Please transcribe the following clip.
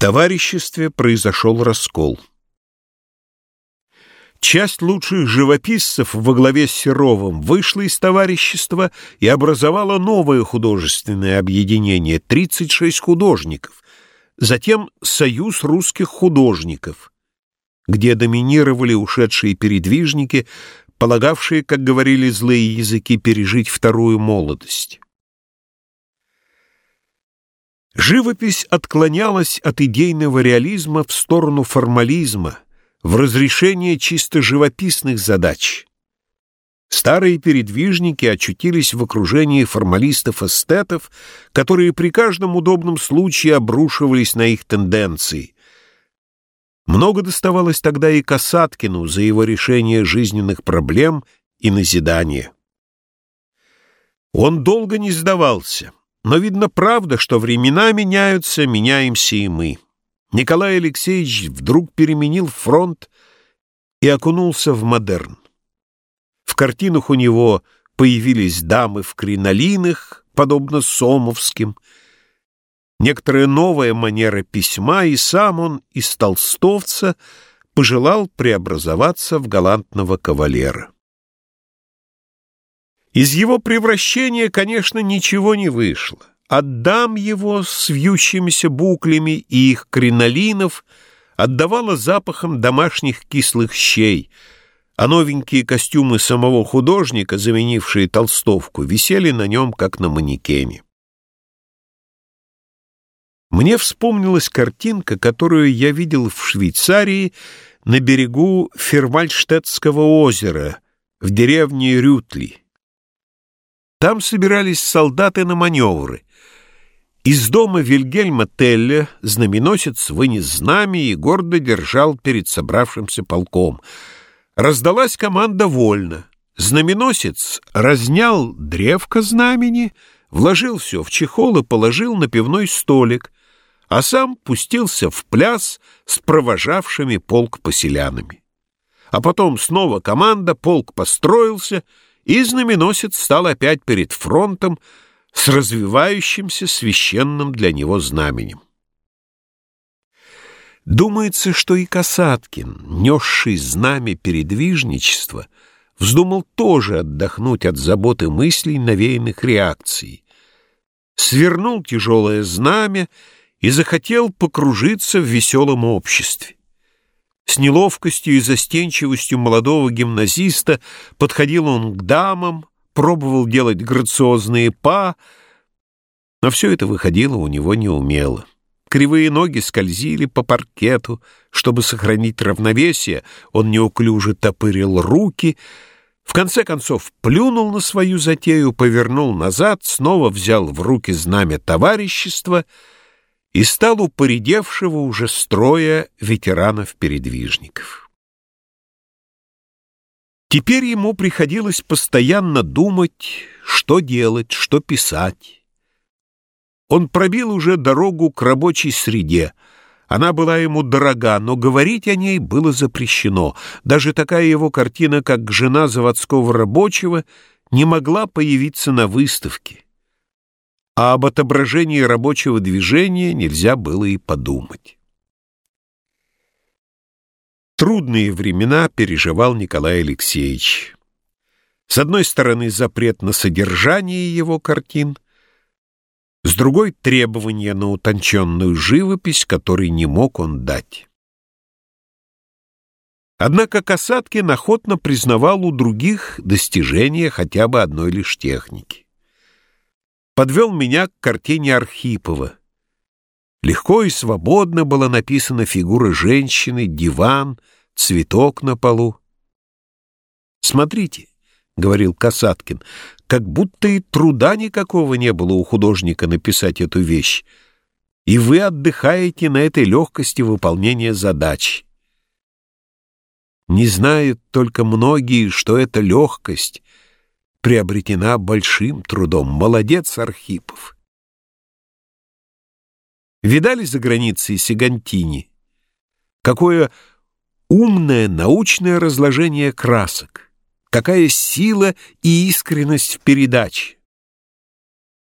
товариществе произошел раскол. Часть лучших живописцев во главе с Серовым вышла из товарищества и образовала новое художественное объединение — 36 художников, затем Союз русских художников, где доминировали ушедшие передвижники, полагавшие, как говорили злые языки, пережить вторую молодость. Живопись отклонялась от идейного реализма в сторону формализма, в разрешение чисто живописных задач. Старые передвижники очутились в окружении формалистов-эстетов, которые при каждом удобном случае обрушивались на их тенденции. Много доставалось тогда и Касаткину за его решение жизненных проблем и назидание. Он долго не сдавался. Но, видно, правда, что времена меняются, меняемся и мы. Николай Алексеевич вдруг переменил фронт и окунулся в модерн. В картинах у него появились дамы в кринолинах, подобно сомовским, некоторая новая манера письма, и сам он из толстовца пожелал преобразоваться в галантного кавалера. Из его превращения, конечно, ничего не вышло. Отдам его с вьющимися буклями и их кринолинов отдавало запахом домашних кислых щей, а новенькие костюмы самого художника, заменившие толстовку, висели на нем, как на манекене. Мне вспомнилась картинка, которую я видел в Швейцарии на берегу Фервальштетского озера в деревне Рютли. Там собирались солдаты на маневры. Из дома Вильгельма Телля знаменосец вынес знамя и гордо держал перед собравшимся полком. Раздалась команда вольно. Знаменосец разнял древко знамени, вложил все в чехол и положил на пивной столик, а сам пустился в пляс с провожавшими полк поселянами. А потом снова команда, полк построился — и знаменосец стал опять перед фронтом с развивающимся священным для него знаменем. Думается, что и Касаткин, несший знамя передвижничества, вздумал тоже отдохнуть от заботы мыслей, навеянных реакцией. Свернул тяжелое знамя и захотел покружиться в веселом обществе. С неловкостью и застенчивостью молодого гимназиста подходил он к дамам, пробовал делать грациозные па, но все это выходило у него неумело. Кривые ноги скользили по паркету. Чтобы сохранить равновесие, он неуклюже топырил руки, в конце концов плюнул на свою затею, повернул назад, снова взял в руки знамя товарищества — и стал у поредевшего уже строя ветеранов-передвижников. Теперь ему приходилось постоянно думать, что делать, что писать. Он пробил уже дорогу к рабочей среде. Она была ему дорога, но говорить о ней было запрещено. Даже такая его картина, как «Жена заводского рабочего», не могла появиться на выставке а об отображении рабочего движения нельзя было и подумать. Трудные времена переживал Николай Алексеевич. С одной стороны, запрет на содержание его картин, с другой — требования на утонченную живопись, которой не мог он дать. Однако Касаткин охотно признавал у других достижения хотя бы одной лишь техники подвел меня к картине Архипова. Легко и свободно была написана фигура женщины, диван, цветок на полу. «Смотрите», — говорил Касаткин, — «как будто и труда никакого не было у художника написать эту вещь, и вы отдыхаете на этой легкости выполнения задач». Не знают только многие, что эта легкость — приобретена большим трудом. Молодец, Архипов. Видали за границей Сигантини? Какое умное научное разложение красок, какая сила и искренность в передаче.